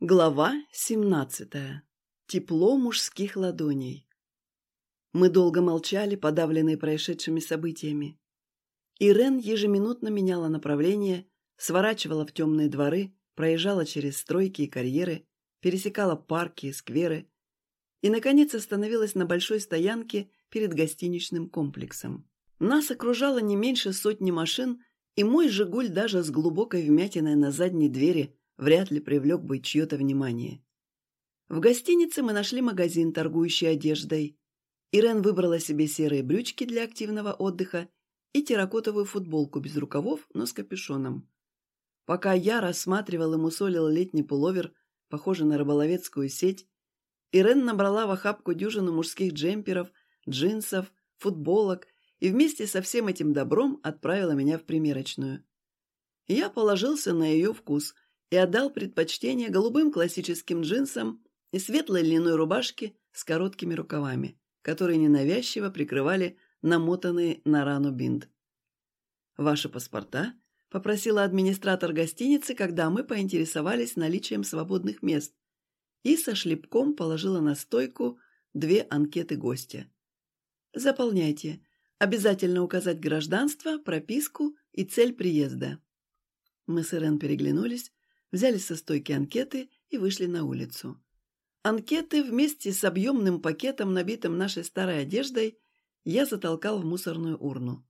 Глава 17. Тепло мужских ладоней. Мы долго молчали, подавленные происшедшими событиями. Ирен ежеминутно меняла направление, сворачивала в темные дворы, проезжала через стройки и карьеры, пересекала парки и скверы и, наконец, остановилась на большой стоянке перед гостиничным комплексом. Нас окружало не меньше сотни машин, и мой «Жигуль» даже с глубокой вмятиной на задней двери – вряд ли привлек бы чье-то внимание. В гостинице мы нашли магазин, торгующий одеждой. Ирен выбрала себе серые брючки для активного отдыха и терракотовую футболку без рукавов, но с капюшоном. Пока я рассматривал и мусолил летний пуловер, похожий на рыболовецкую сеть, Ирен набрала в охапку дюжину мужских джемперов, джинсов, футболок и вместе со всем этим добром отправила меня в примерочную. Я положился на ее вкус, и отдал предпочтение голубым классическим джинсам и светлой льняной рубашке с короткими рукавами, которые ненавязчиво прикрывали намотанный на рану бинт. «Ваши паспорта?» – попросила администратор гостиницы, когда мы поинтересовались наличием свободных мест, и со шлепком положила на стойку две анкеты гостя. «Заполняйте. Обязательно указать гражданство, прописку и цель приезда». Мы с Ирен переглянулись, взяли со стойки анкеты и вышли на улицу. Анкеты вместе с объемным пакетом, набитым нашей старой одеждой, я затолкал в мусорную урну.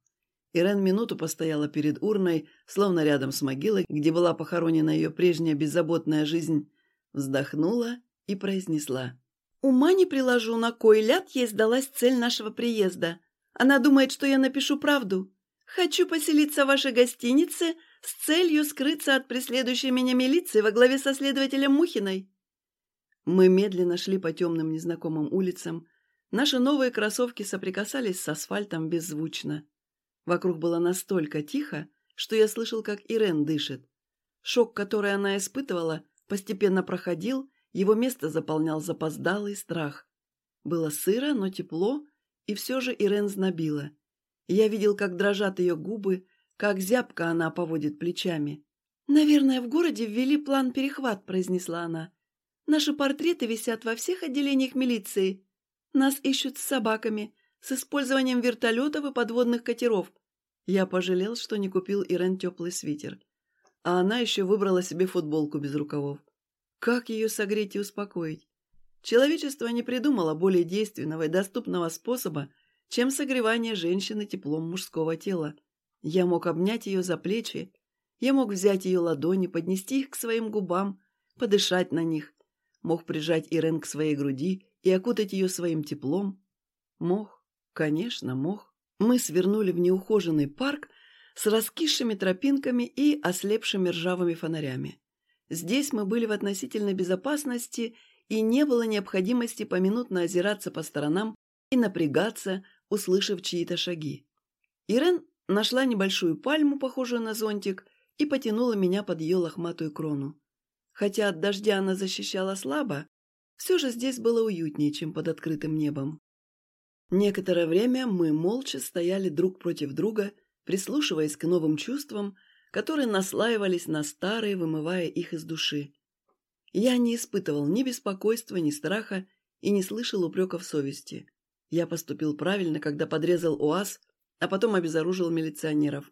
Ирен минуту постояла перед урной, словно рядом с могилой, где была похоронена ее прежняя беззаботная жизнь, вздохнула и произнесла. «Ума не приложу, на кой ляд ей сдалась цель нашего приезда. Она думает, что я напишу правду. Хочу поселиться в вашей гостинице, с целью скрыться от преследующей меня милиции во главе со следователем Мухиной. Мы медленно шли по темным незнакомым улицам. Наши новые кроссовки соприкасались с асфальтом беззвучно. Вокруг было настолько тихо, что я слышал, как Ирен дышит. Шок, который она испытывала, постепенно проходил, его место заполнял запоздалый страх. Было сыро, но тепло, и все же Ирен знобила. Я видел, как дрожат ее губы, как зябко она поводит плечами. «Наверное, в городе ввели план перехват», — произнесла она. «Наши портреты висят во всех отделениях милиции. Нас ищут с собаками, с использованием вертолетов и подводных катеров». Я пожалел, что не купил Ирен теплый свитер. А она еще выбрала себе футболку без рукавов. Как ее согреть и успокоить? Человечество не придумало более действенного и доступного способа, чем согревание женщины теплом мужского тела. Я мог обнять ее за плечи, я мог взять ее ладони, поднести их к своим губам, подышать на них, мог прижать Ирен к своей груди и окутать ее своим теплом. Мог, конечно, мог. Мы свернули в неухоженный парк с раскисшими тропинками и ослепшими ржавыми фонарями. Здесь мы были в относительной безопасности, и не было необходимости поминутно озираться по сторонам и напрягаться, услышав чьи-то шаги. Ирен Нашла небольшую пальму, похожую на зонтик, и потянула меня под ее лохматую крону. Хотя от дождя она защищала слабо, все же здесь было уютнее, чем под открытым небом. Некоторое время мы молча стояли друг против друга, прислушиваясь к новым чувствам, которые наслаивались на старые, вымывая их из души. Я не испытывал ни беспокойства, ни страха и не слышал упреков совести. Я поступил правильно, когда подрезал УАЗ а потом обезоружил милиционеров.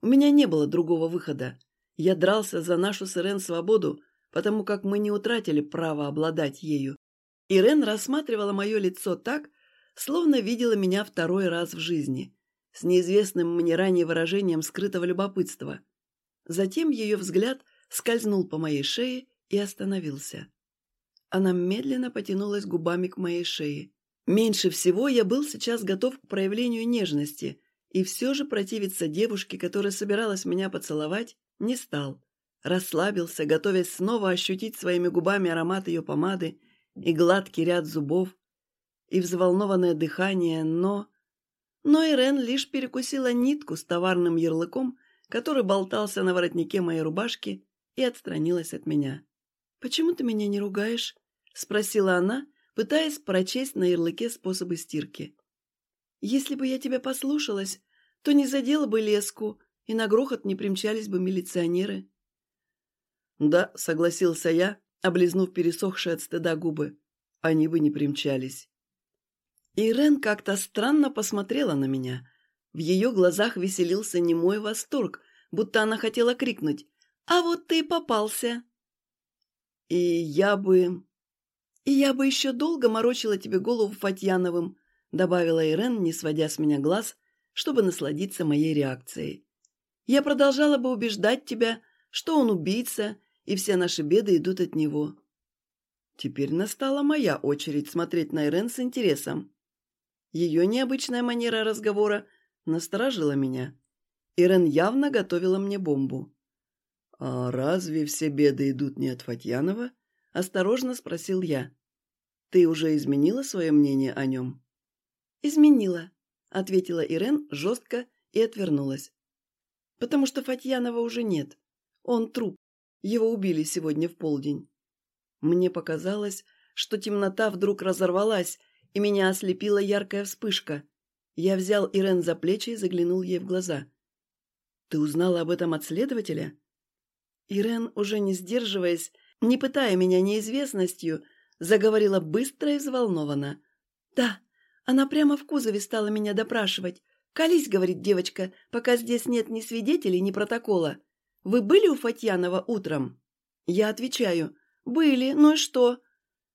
У меня не было другого выхода. Я дрался за нашу с Ирен свободу, потому как мы не утратили право обладать ею. Ирен рассматривала мое лицо так, словно видела меня второй раз в жизни, с неизвестным мне ранее выражением скрытого любопытства. Затем ее взгляд скользнул по моей шее и остановился. Она медленно потянулась губами к моей шее. Меньше всего я был сейчас готов к проявлению нежности, и все же противиться девушке, которая собиралась меня поцеловать, не стал. Расслабился, готовясь снова ощутить своими губами аромат ее помады и гладкий ряд зубов, и взволнованное дыхание, но... Но Ирен лишь перекусила нитку с товарным ярлыком, который болтался на воротнике моей рубашки, и отстранилась от меня. «Почему ты меня не ругаешь?» — спросила она, пытаясь прочесть на ярлыке способы стирки. «Если бы я тебя послушалась, то не задела бы леску, и на грохот не примчались бы милиционеры». «Да», — согласился я, облизнув пересохшие от стыда губы. Они бы не примчались. Ирен как-то странно посмотрела на меня. В ее глазах веселился немой восторг, будто она хотела крикнуть «А вот ты и попался!» «И я бы...» «И я бы еще долго морочила тебе голову Фатьяновым», добавила Ирен, не сводя с меня глаз, чтобы насладиться моей реакцией. «Я продолжала бы убеждать тебя, что он убийца, и все наши беды идут от него». Теперь настала моя очередь смотреть на Ирен с интересом. Ее необычная манера разговора насторожила меня. Ирен явно готовила мне бомбу. «А разве все беды идут не от Фатьянова?» – осторожно спросил я. «Ты уже изменила свое мнение о нем?» «Изменила», – ответила Ирен жестко и отвернулась. «Потому что Фатьянова уже нет. Он труп. Его убили сегодня в полдень». Мне показалось, что темнота вдруг разорвалась, и меня ослепила яркая вспышка. Я взял Ирен за плечи и заглянул ей в глаза. «Ты узнала об этом от следователя?» Ирен, уже не сдерживаясь, не пытая меня неизвестностью, заговорила быстро и взволнованно. «Да, она прямо в кузове стала меня допрашивать. «Колись», — говорит девочка, — «пока здесь нет ни свидетелей, ни протокола. Вы были у Фатьянова утром?» Я отвечаю, «Были, ну и что?»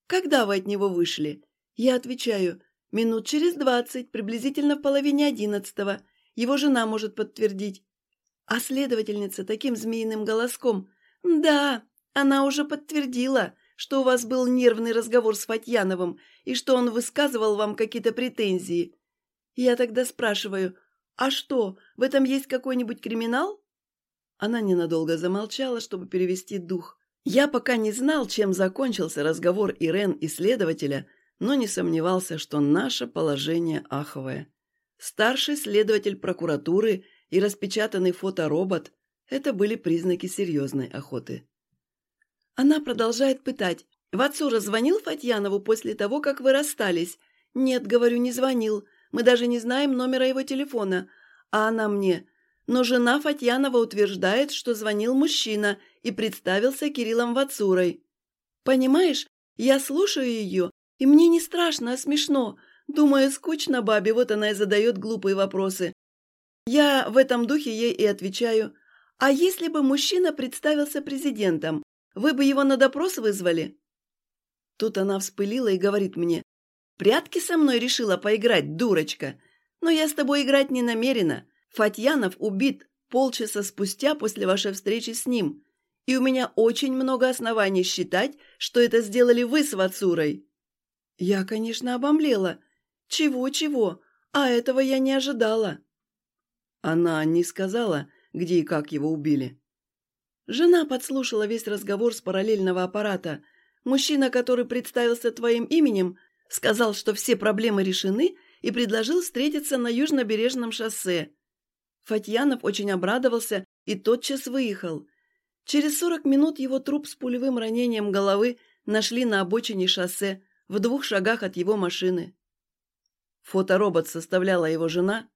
«Когда вы от него вышли?» Я отвечаю, «Минут через двадцать, приблизительно в половине одиннадцатого. Его жена может подтвердить». А следовательница таким змеиным голоском, «Да, она уже подтвердила, что у вас был нервный разговор с Фатьяновым и что он высказывал вам какие-то претензии. Я тогда спрашиваю, а что, в этом есть какой-нибудь криминал?» Она ненадолго замолчала, чтобы перевести дух. Я пока не знал, чем закончился разговор Ирен и следователя, но не сомневался, что наше положение аховое. Старший следователь прокуратуры и распечатанный фоторобот – это были признаки серьезной охоты. Она продолжает пытать. «Вацура звонил Фатьянову после того, как вы расстались?» «Нет, говорю, не звонил. Мы даже не знаем номера его телефона». А она мне но жена Фатьянова утверждает, что звонил мужчина и представился Кириллом Вацурой. Понимаешь, я слушаю ее, и мне не страшно, а смешно. Думаю, скучно бабе, вот она и задает глупые вопросы. Я в этом духе ей и отвечаю. А если бы мужчина представился президентом, вы бы его на допрос вызвали? Тут она вспылила и говорит мне, «Прятки со мной решила поиграть, дурочка. Но я с тобой играть не намерена. Фатьянов убит полчаса спустя после вашей встречи с ним, и у меня очень много оснований считать, что это сделали вы с Вацурой». Я, конечно, обомлела. Чего-чего, а этого я не ожидала. Она не сказала, где и как его убили. Жена подслушала весь разговор с параллельного аппарата. Мужчина, который представился твоим именем, сказал, что все проблемы решены и предложил встретиться на южнобережном шоссе. Фатьянов очень обрадовался и тотчас выехал. Через сорок минут его труп с пулевым ранением головы нашли на обочине шоссе в двух шагах от его машины. Фоторобот составляла его жена?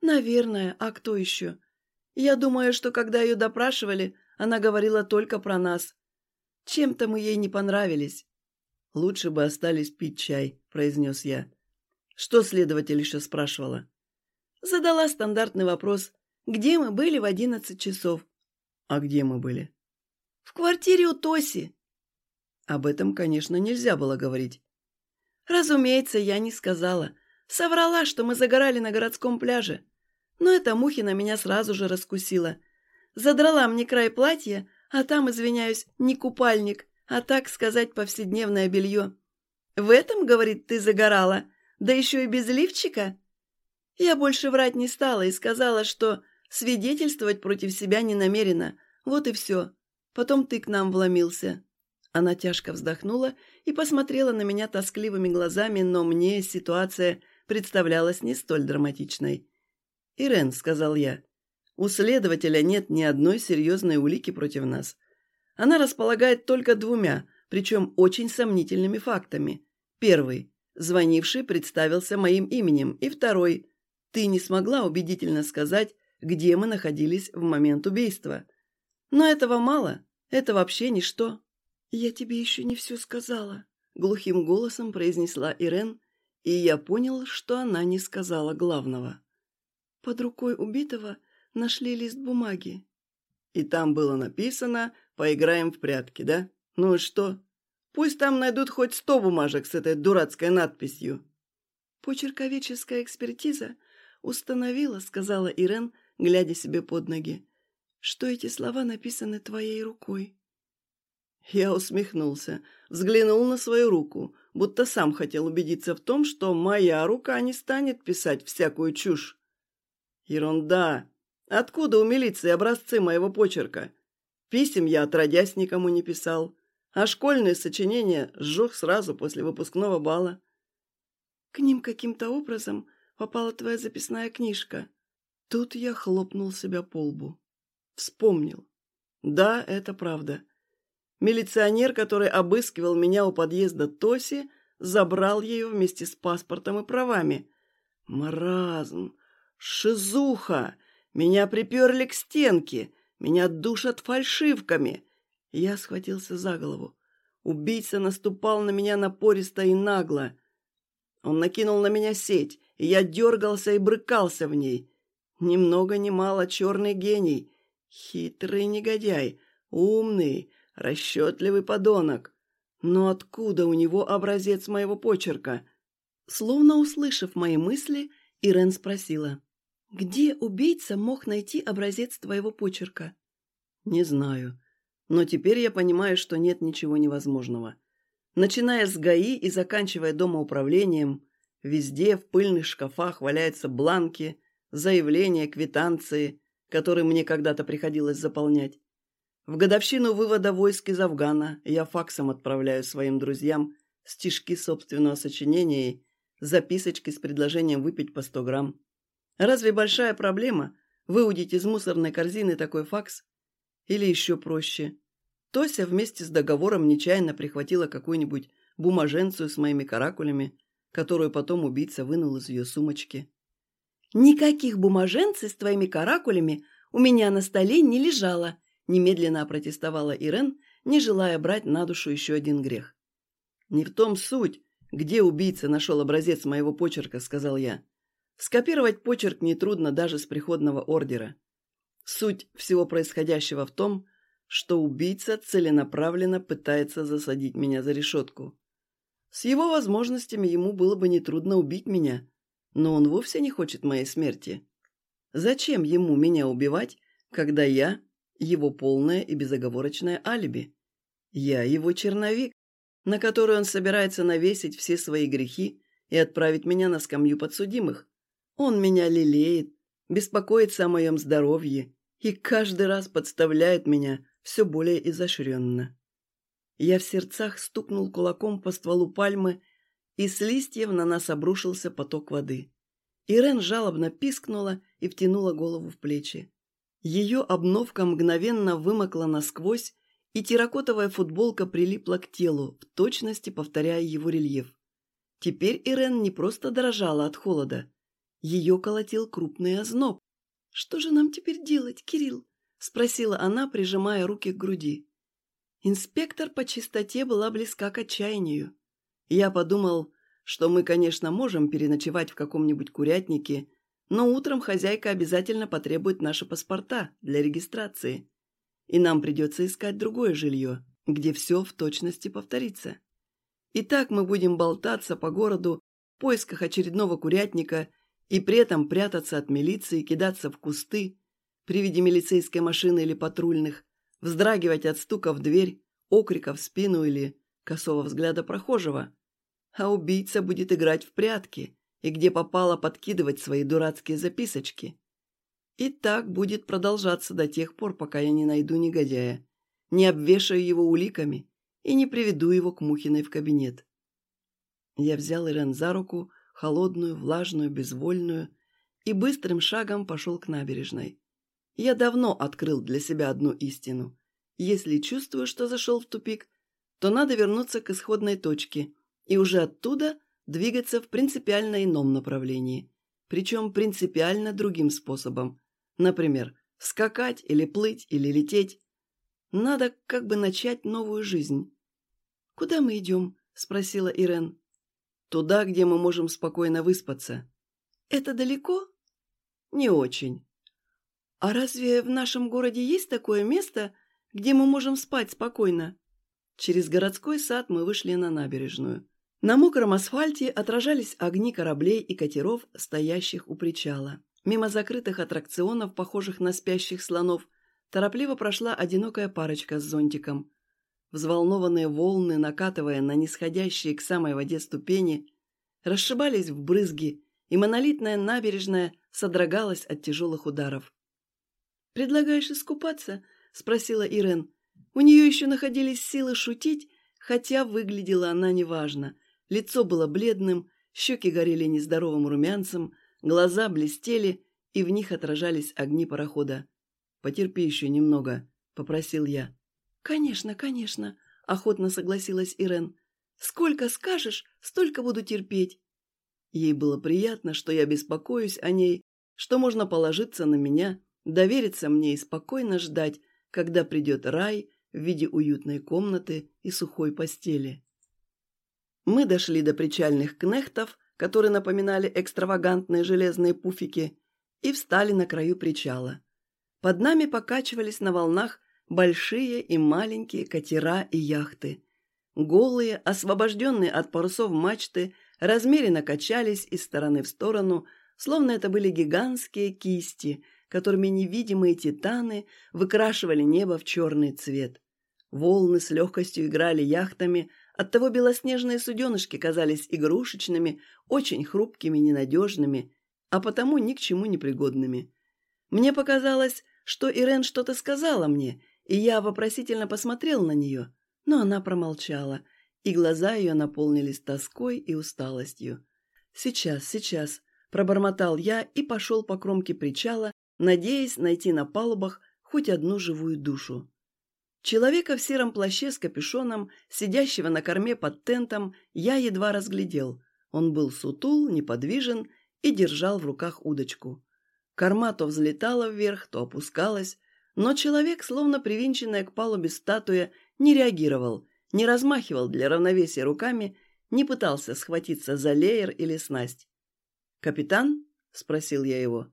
Наверное, а кто еще? Я думаю, что когда ее допрашивали, она говорила только про нас. Чем-то мы ей не понравились. Лучше бы остались пить чай, произнес я. Что следователь еще спрашивала? Задала стандартный вопрос. Где мы были в одиннадцать часов? А где мы были? В квартире у Тоси. Об этом, конечно, нельзя было говорить. Разумеется, я не сказала. Соврала, что мы загорали на городском пляже. Но эта Мухина меня сразу же раскусила. Задрала мне край платья, а там, извиняюсь, не купальник, а так сказать повседневное белье. «В этом, — говорит, — ты загорала, да еще и без лифчика?» Я больше врать не стала и сказала, что свидетельствовать против себя не намерена. Вот и все. Потом ты к нам вломился». Она тяжко вздохнула и посмотрела на меня тоскливыми глазами, но мне ситуация представлялась не столь драматичной. «Ирен», — сказал я, — «у следователя нет ни одной серьезной улики против нас. Она располагает только двумя, причем очень сомнительными фактами. Первый — звонивший представился моим именем, и второй ты не смогла убедительно сказать, где мы находились в момент убийства. Но этого мало, это вообще ничто. «Я тебе еще не все сказала», — глухим голосом произнесла Ирен, и я понял, что она не сказала главного. Под рукой убитого нашли лист бумаги. И там было написано «Поиграем в прятки», да? Ну и что? Пусть там найдут хоть сто бумажек с этой дурацкой надписью. Почерковедческая экспертиза установила, сказала Ирен, глядя себе под ноги, что эти слова написаны твоей рукой. Я усмехнулся, взглянул на свою руку, будто сам хотел убедиться в том, что моя рука не станет писать всякую чушь. Ерунда. Откуда у милиции образцы моего почерка? Писем я отродясь никому не писал, а школьные сочинения сжег сразу после выпускного бала. К ним каким-то образом попала твоя записная книжка. Тут я хлопнул себя по лбу. Вспомнил. Да, это правда. Милиционер, который обыскивал меня у подъезда Тоси, забрал ее вместе с паспортом и правами. Маразм, шизуха, меня приперли к стенке, меня душат фальшивками. Я схватился за голову. Убийца наступал на меня напористо и нагло. Он накинул на меня сеть, и я дергался и брыкался в ней. Ни много ни мало черный гений, хитрый негодяй, умный, расчетливый подонок. Но откуда у него образец моего почерка? Словно услышав мои мысли, Ирен спросила, «Где убийца мог найти образец твоего почерка?» «Не знаю. Но теперь я понимаю, что нет ничего невозможного. Начиная с ГАИ и заканчивая домоуправлением, везде в пыльных шкафах валяются бланки, заявления, квитанции, которые мне когда-то приходилось заполнять. В годовщину вывода войск из Афгана я факсом отправляю своим друзьям стишки собственного сочинения и записочки с предложением выпить по 100 грамм. Разве большая проблема выудить из мусорной корзины такой факс? Или еще проще. Тося вместе с договором нечаянно прихватила какую-нибудь бумаженцию с моими каракулями, которую потом убийца вынул из ее сумочки. «Никаких бумаженций с твоими каракулями у меня на столе не лежало», Немедленно опротестовала Ирен, не желая брать на душу еще один грех. «Не в том суть, где убийца нашел образец моего почерка», — сказал я. «Скопировать почерк нетрудно даже с приходного ордера. Суть всего происходящего в том, что убийца целенаправленно пытается засадить меня за решетку. С его возможностями ему было бы нетрудно убить меня, но он вовсе не хочет моей смерти. Зачем ему меня убивать, когда я его полное и безоговорочное алиби. Я его черновик, на который он собирается навесить все свои грехи и отправить меня на скамью подсудимых. Он меня лелеет, беспокоится о моем здоровье и каждый раз подставляет меня все более изощренно. Я в сердцах стукнул кулаком по стволу пальмы, и с листьев на нас обрушился поток воды. Ирен жалобно пискнула и втянула голову в плечи. Ее обновка мгновенно вымокла насквозь, и терракотовая футболка прилипла к телу, в точности повторяя его рельеф. Теперь Ирен не просто дрожала от холода. Ее колотил крупный озноб. «Что же нам теперь делать, Кирилл?» – спросила она, прижимая руки к груди. Инспектор по чистоте была близка к отчаянию. Я подумал, что мы, конечно, можем переночевать в каком-нибудь курятнике но утром хозяйка обязательно потребует наши паспорта для регистрации. И нам придется искать другое жилье, где все в точности повторится. И так мы будем болтаться по городу в поисках очередного курятника и при этом прятаться от милиции, кидаться в кусты при виде милицейской машины или патрульных, вздрагивать от стука в дверь, окрика в спину или косого взгляда прохожего. А убийца будет играть в прятки, и где попало подкидывать свои дурацкие записочки. И так будет продолжаться до тех пор, пока я не найду негодяя, не обвешаю его уликами и не приведу его к Мухиной в кабинет. Я взял Ирен за руку, холодную, влажную, безвольную, и быстрым шагом пошел к набережной. Я давно открыл для себя одну истину. Если чувствую, что зашел в тупик, то надо вернуться к исходной точке и уже оттуда двигаться в принципиально ином направлении, причем принципиально другим способом. Например, скакать или плыть или лететь. Надо как бы начать новую жизнь, «Куда мы идем?» – спросила Ирен. «Туда, где мы можем спокойно выспаться». «Это далеко?» «Не очень». «А разве в нашем городе есть такое место, где мы можем спать спокойно?» Через городской сад мы вышли на набережную. На мокром асфальте отражались огни кораблей и катеров, стоящих у причала. Мимо закрытых аттракционов, похожих на спящих слонов, торопливо прошла одинокая парочка с зонтиком. Взволнованные волны, накатывая на нисходящие к самой воде ступени, расшибались в брызги, и монолитная набережная содрогалась от тяжелых ударов. «Предлагаешь искупаться?» – спросила Ирен. У нее еще находились силы шутить, хотя выглядела она неважно. Лицо было бледным, щеки горели нездоровым румянцем, глаза блестели, и в них отражались огни парохода. «Потерпи еще немного», — попросил я. «Конечно, конечно», — охотно согласилась Ирен. «Сколько скажешь, столько буду терпеть». Ей было приятно, что я беспокоюсь о ней, что можно положиться на меня, довериться мне и спокойно ждать, когда придет рай в виде уютной комнаты и сухой постели. Мы дошли до причальных кнехтов, которые напоминали экстравагантные железные пуфики, и встали на краю причала. Под нами покачивались на волнах большие и маленькие катера и яхты. Голые, освобожденные от парусов мачты, размеренно качались из стороны в сторону, словно это были гигантские кисти, которыми невидимые титаны выкрашивали небо в черный цвет. Волны с легкостью играли яхтами, оттого белоснежные суденышки казались игрушечными, очень хрупкими, ненадежными, а потому ни к чему не пригодными. Мне показалось, что Ирен что-то сказала мне, и я вопросительно посмотрел на нее, но она промолчала, и глаза ее наполнились тоской и усталостью. «Сейчас, сейчас», – пробормотал я и пошел по кромке причала, надеясь найти на палубах хоть одну живую душу. Человека в сером плаще с капюшоном, сидящего на корме под тентом, я едва разглядел. Он был сутул, неподвижен и держал в руках удочку. Корма то взлетала вверх, то опускалась, но человек, словно привинченная к палубе статуя, не реагировал, не размахивал для равновесия руками, не пытался схватиться за леер или снасть. «Капитан?» – спросил я его.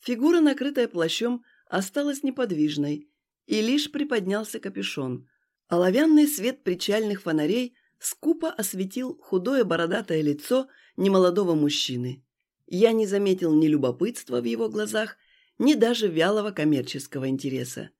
Фигура, накрытая плащом, осталась неподвижной, и лишь приподнялся капюшон. Оловянный свет причальных фонарей скупо осветил худое бородатое лицо немолодого мужчины. Я не заметил ни любопытства в его глазах, ни даже вялого коммерческого интереса.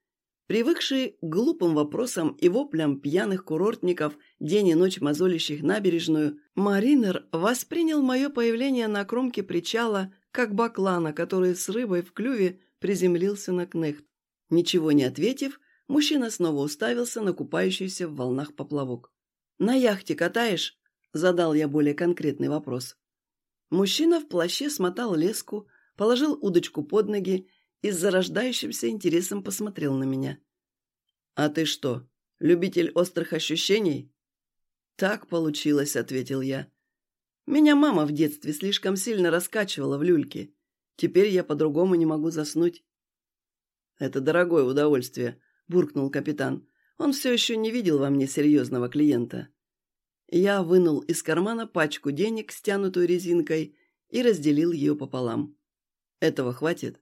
Привыкший к глупым вопросам и воплям пьяных курортников, день и ночь мозолящих набережную, Маринер воспринял мое появление на кромке причала как баклана, который с рыбой в клюве приземлился на кнехт. Ничего не ответив, мужчина снова уставился на купающийся в волнах поплавок. «На яхте катаешь?» – задал я более конкретный вопрос. Мужчина в плаще смотал леску, положил удочку под ноги и с зарождающимся интересом посмотрел на меня. «А ты что, любитель острых ощущений?» «Так получилось», — ответил я. «Меня мама в детстве слишком сильно раскачивала в люльке. Теперь я по-другому не могу заснуть». «Это дорогое удовольствие», — буркнул капитан. «Он все еще не видел во мне серьезного клиента». Я вынул из кармана пачку денег, стянутую резинкой, и разделил ее пополам. «Этого хватит?»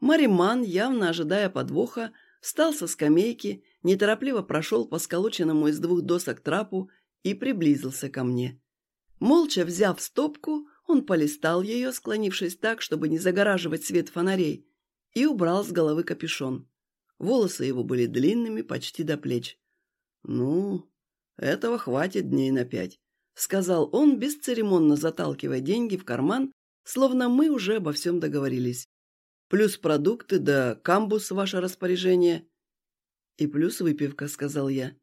Мариман, явно ожидая подвоха, встал со скамейки, неторопливо прошел по сколоченному из двух досок трапу и приблизился ко мне. Молча взяв стопку, он полистал ее, склонившись так, чтобы не загораживать свет фонарей, и убрал с головы капюшон. Волосы его были длинными, почти до плеч. «Ну, этого хватит дней на пять», — сказал он, бесцеремонно заталкивая деньги в карман, словно мы уже обо всем договорились. «Плюс продукты да камбус в ваше распоряжение». «И плюс выпивка», — сказал я.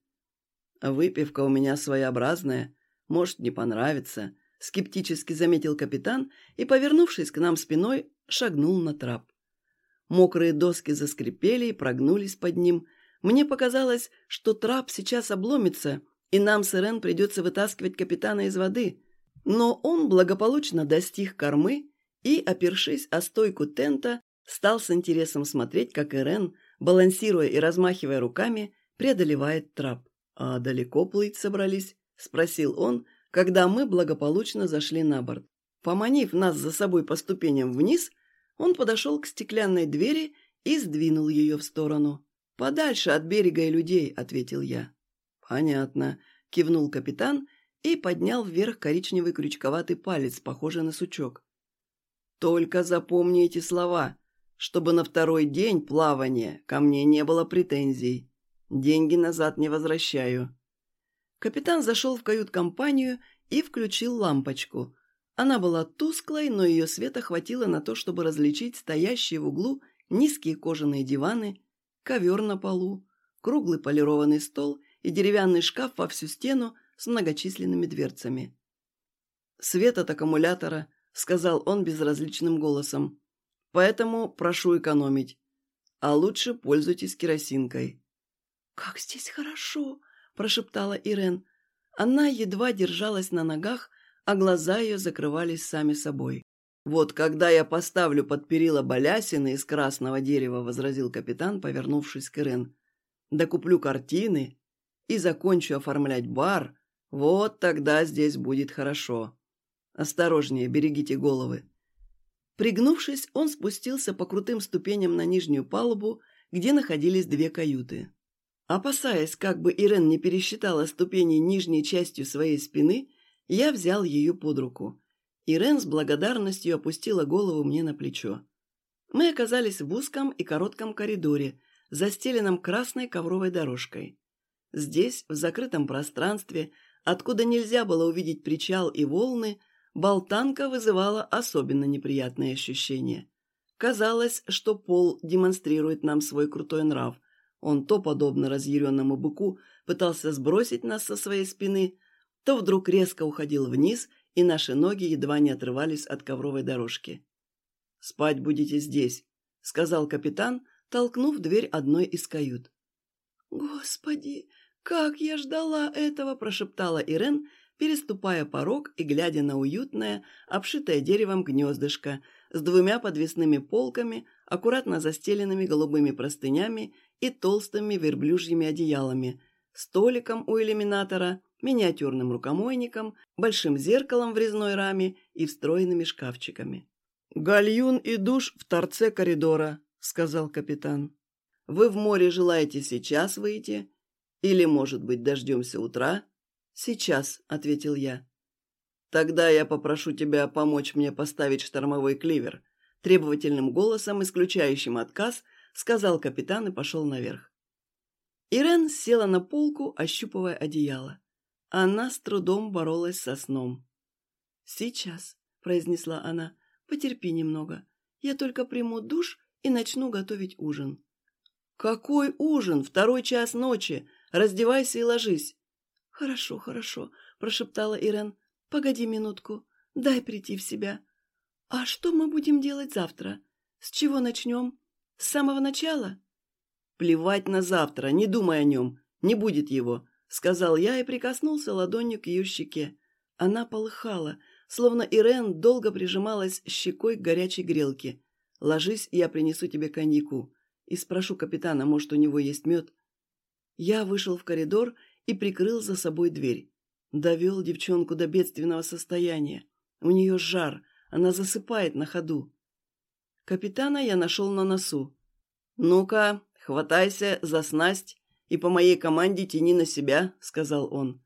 «А выпивка у меня своеобразная, может, не понравится», — скептически заметил капитан и, повернувшись к нам спиной, шагнул на трап. Мокрые доски заскрипели и прогнулись под ним. Мне показалось, что трап сейчас обломится, и нам с Ирен придется вытаскивать капитана из воды. Но он благополучно достиг кормы и, опершись о стойку тента, стал с интересом смотреть, как Ирен, балансируя и размахивая руками, преодолевает трап. «А далеко плыть собрались?» – спросил он, когда мы благополучно зашли на борт. Поманив нас за собой по ступеням вниз, он подошел к стеклянной двери и сдвинул ее в сторону. «Подальше от берега и людей», — ответил я. «Понятно», — кивнул капитан и поднял вверх коричневый крючковатый палец, похожий на сучок. «Только запомни эти слова, чтобы на второй день плавания ко мне не было претензий. Деньги назад не возвращаю». Капитан зашел в кают-компанию и включил лампочку. Она была тусклой, но ее света хватило на то, чтобы различить стоящие в углу низкие кожаные диваны, ковер на полу, круглый полированный стол и деревянный шкаф во всю стену с многочисленными дверцами. «Свет от аккумулятора», — сказал он безразличным голосом. «Поэтому прошу экономить. А лучше пользуйтесь керосинкой». «Как здесь хорошо!» – прошептала Ирен. Она едва держалась на ногах, а глаза ее закрывались сами собой. «Вот когда я поставлю под перила балясины из красного дерева», — возразил капитан, повернувшись к Ирен, «да куплю картины и закончу оформлять бар, вот тогда здесь будет хорошо. Осторожнее, берегите головы». Пригнувшись, он спустился по крутым ступеням на нижнюю палубу, где находились две каюты. Опасаясь, как бы Ирен не пересчитала ступени нижней частью своей спины, я взял ее под руку. Ирен с благодарностью опустила голову мне на плечо. Мы оказались в узком и коротком коридоре, застеленном красной ковровой дорожкой. Здесь, в закрытом пространстве, откуда нельзя было увидеть причал и волны, болтанка вызывала особенно неприятные ощущения. Казалось, что пол демонстрирует нам свой крутой нрав. Он то, подобно разъяренному быку, пытался сбросить нас со своей спины, то вдруг резко уходил вниз и наши ноги едва не отрывались от ковровой дорожки. «Спать будете здесь», — сказал капитан, толкнув дверь одной из кают. «Господи, как я ждала этого!» – прошептала Ирен, переступая порог и глядя на уютное, обшитое деревом гнездышко с двумя подвесными полками, аккуратно застеленными голубыми простынями и толстыми верблюжьими одеялами, столиком у иллюминатора миниатюрным рукомойником, большим зеркалом в резной раме и встроенными шкафчиками. «Гальюн и душ в торце коридора», — сказал капитан. «Вы в море желаете сейчас выйти? Или, может быть, дождемся утра?» «Сейчас», — ответил я. «Тогда я попрошу тебя помочь мне поставить штормовой кливер», требовательным голосом, исключающим отказ, сказал капитан и пошел наверх. Ирен села на полку, ощупывая одеяло. Она с трудом боролась со сном. «Сейчас», — произнесла она, — «потерпи немного. Я только приму душ и начну готовить ужин». «Какой ужин? Второй час ночи. Раздевайся и ложись». «Хорошо, хорошо», — прошептала Ирен. «Погоди минутку. Дай прийти в себя. А что мы будем делать завтра? С чего начнем? С самого начала?» «Плевать на завтра, не думай о нем. Не будет его сказал я и прикоснулся ладонью к ее щеке. Она полыхала, словно Ирен долго прижималась щекой к горячей грелке. «Ложись, я принесу тебе коньяку. И спрошу капитана, может, у него есть мед?» Я вышел в коридор и прикрыл за собой дверь. Довел девчонку до бедственного состояния. У нее жар, она засыпает на ходу. Капитана я нашел на носу. «Ну-ка, хватайся за снасть и по моей команде тяни на себя», — сказал он.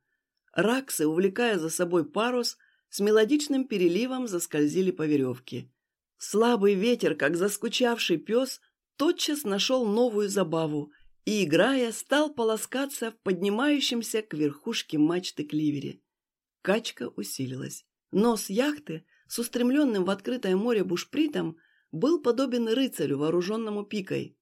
Раксы, увлекая за собой парус, с мелодичным переливом заскользили по веревке. Слабый ветер, как заскучавший пес, тотчас нашел новую забаву и, играя, стал полоскаться в поднимающемся к верхушке мачты кливере. Качка усилилась. Нос яхты с устремленным в открытое море бушпритом был подобен рыцарю, вооруженному пикой.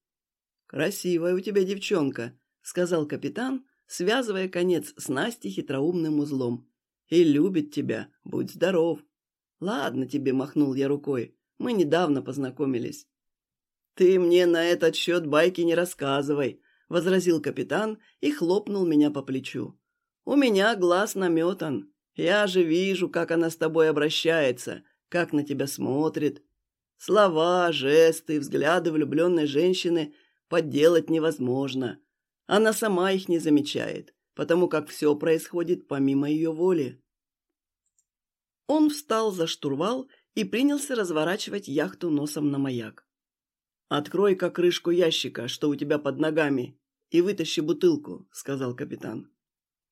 «Красивая у тебя девчонка», — сказал капитан, связывая конец снасти хитроумным узлом. «И любит тебя. Будь здоров». «Ладно тебе», — махнул я рукой. «Мы недавно познакомились». «Ты мне на этот счет байки не рассказывай», — возразил капитан и хлопнул меня по плечу. «У меня глаз наметан. Я же вижу, как она с тобой обращается, как на тебя смотрит. Слова, жесты, взгляды влюбленной женщины подделать невозможно. Она сама их не замечает, потому как все происходит помимо ее воли. Он встал за штурвал и принялся разворачивать яхту носом на маяк. «Открой-ка крышку ящика, что у тебя под ногами, и вытащи бутылку», — сказал капитан.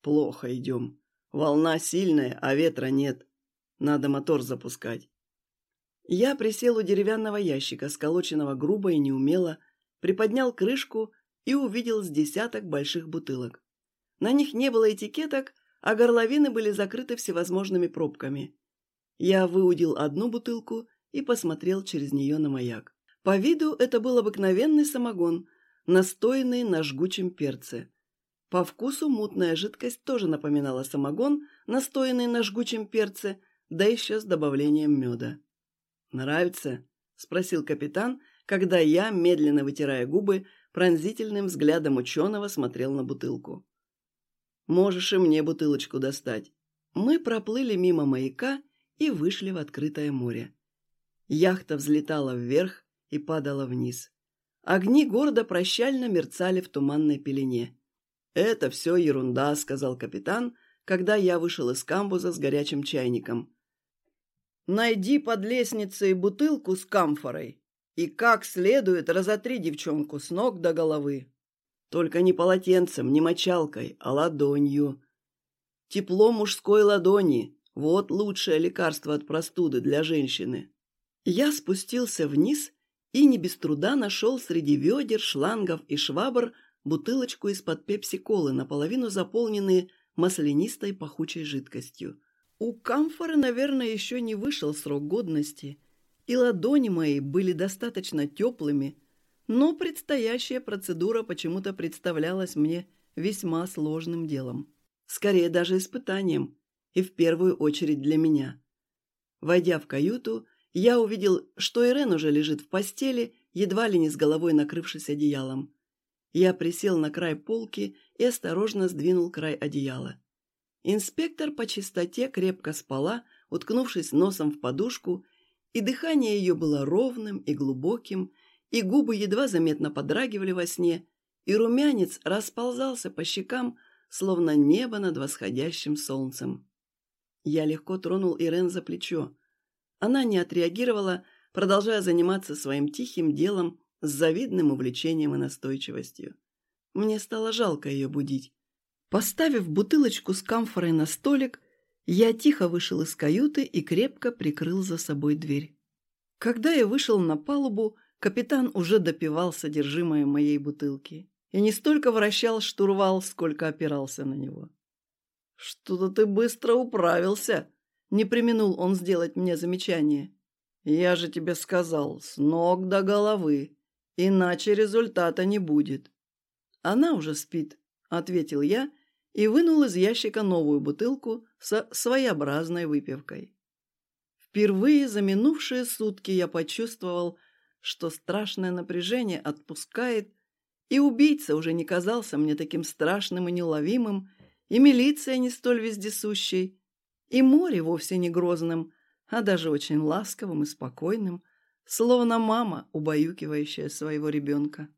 «Плохо идем. Волна сильная, а ветра нет. Надо мотор запускать». Я присел у деревянного ящика, сколоченного грубо и неумело, приподнял крышку и увидел с десяток больших бутылок. На них не было этикеток, а горловины были закрыты всевозможными пробками. Я выудил одну бутылку и посмотрел через нее на маяк. По виду это был обыкновенный самогон, настоянный на жгучем перце. По вкусу мутная жидкость тоже напоминала самогон, настоянный на жгучем перце, да еще с добавлением меда. «Нравится?» – спросил капитан, когда я, медленно вытирая губы, пронзительным взглядом ученого смотрел на бутылку. «Можешь и мне бутылочку достать». Мы проплыли мимо маяка и вышли в открытое море. Яхта взлетала вверх и падала вниз. Огни города прощально мерцали в туманной пелене. «Это все ерунда», — сказал капитан, когда я вышел из камбуза с горячим чайником. «Найди под лестницей бутылку с камфорой и как следует разотри девчонку с ног до головы. Только не полотенцем, не мочалкой, а ладонью. Тепло мужской ладони вот лучшее лекарство от простуды для женщины. Я спустился вниз и не без труда нашел среди ведер, шлангов и швабр бутылочку из-под пепси-колы, наполовину заполненные маслянистой пахучей жидкостью. У камфоры, наверное, еще не вышел срок годности, и ладони мои были достаточно теплыми, но предстоящая процедура почему-то представлялась мне весьма сложным делом. Скорее даже испытанием – и в первую очередь для меня. Войдя в каюту, я увидел, что Ирен уже лежит в постели, едва ли не с головой накрывшись одеялом. Я присел на край полки и осторожно сдвинул край одеяла. Инспектор по чистоте крепко спала, уткнувшись носом в подушку, и дыхание ее было ровным и глубоким, и губы едва заметно подрагивали во сне, и румянец расползался по щекам, словно небо над восходящим солнцем. Я легко тронул Ирен за плечо. Она не отреагировала, продолжая заниматься своим тихим делом с завидным увлечением и настойчивостью. Мне стало жалко ее будить. Поставив бутылочку с камфорой на столик, я тихо вышел из каюты и крепко прикрыл за собой дверь. Когда я вышел на палубу, капитан уже допивал содержимое моей бутылки и не столько вращал штурвал, сколько опирался на него. «Что-то ты быстро управился!» Не применул он сделать мне замечание. «Я же тебе сказал, с ног до головы, иначе результата не будет». «Она уже спит», — ответил я и вынул из ящика новую бутылку со своеобразной выпивкой. Впервые за минувшие сутки я почувствовал, что страшное напряжение отпускает, и убийца уже не казался мне таким страшным и неуловимым, и милиция не столь вездесущей, и море вовсе не грозным, а даже очень ласковым и спокойным, словно мама, убаюкивающая своего ребенка.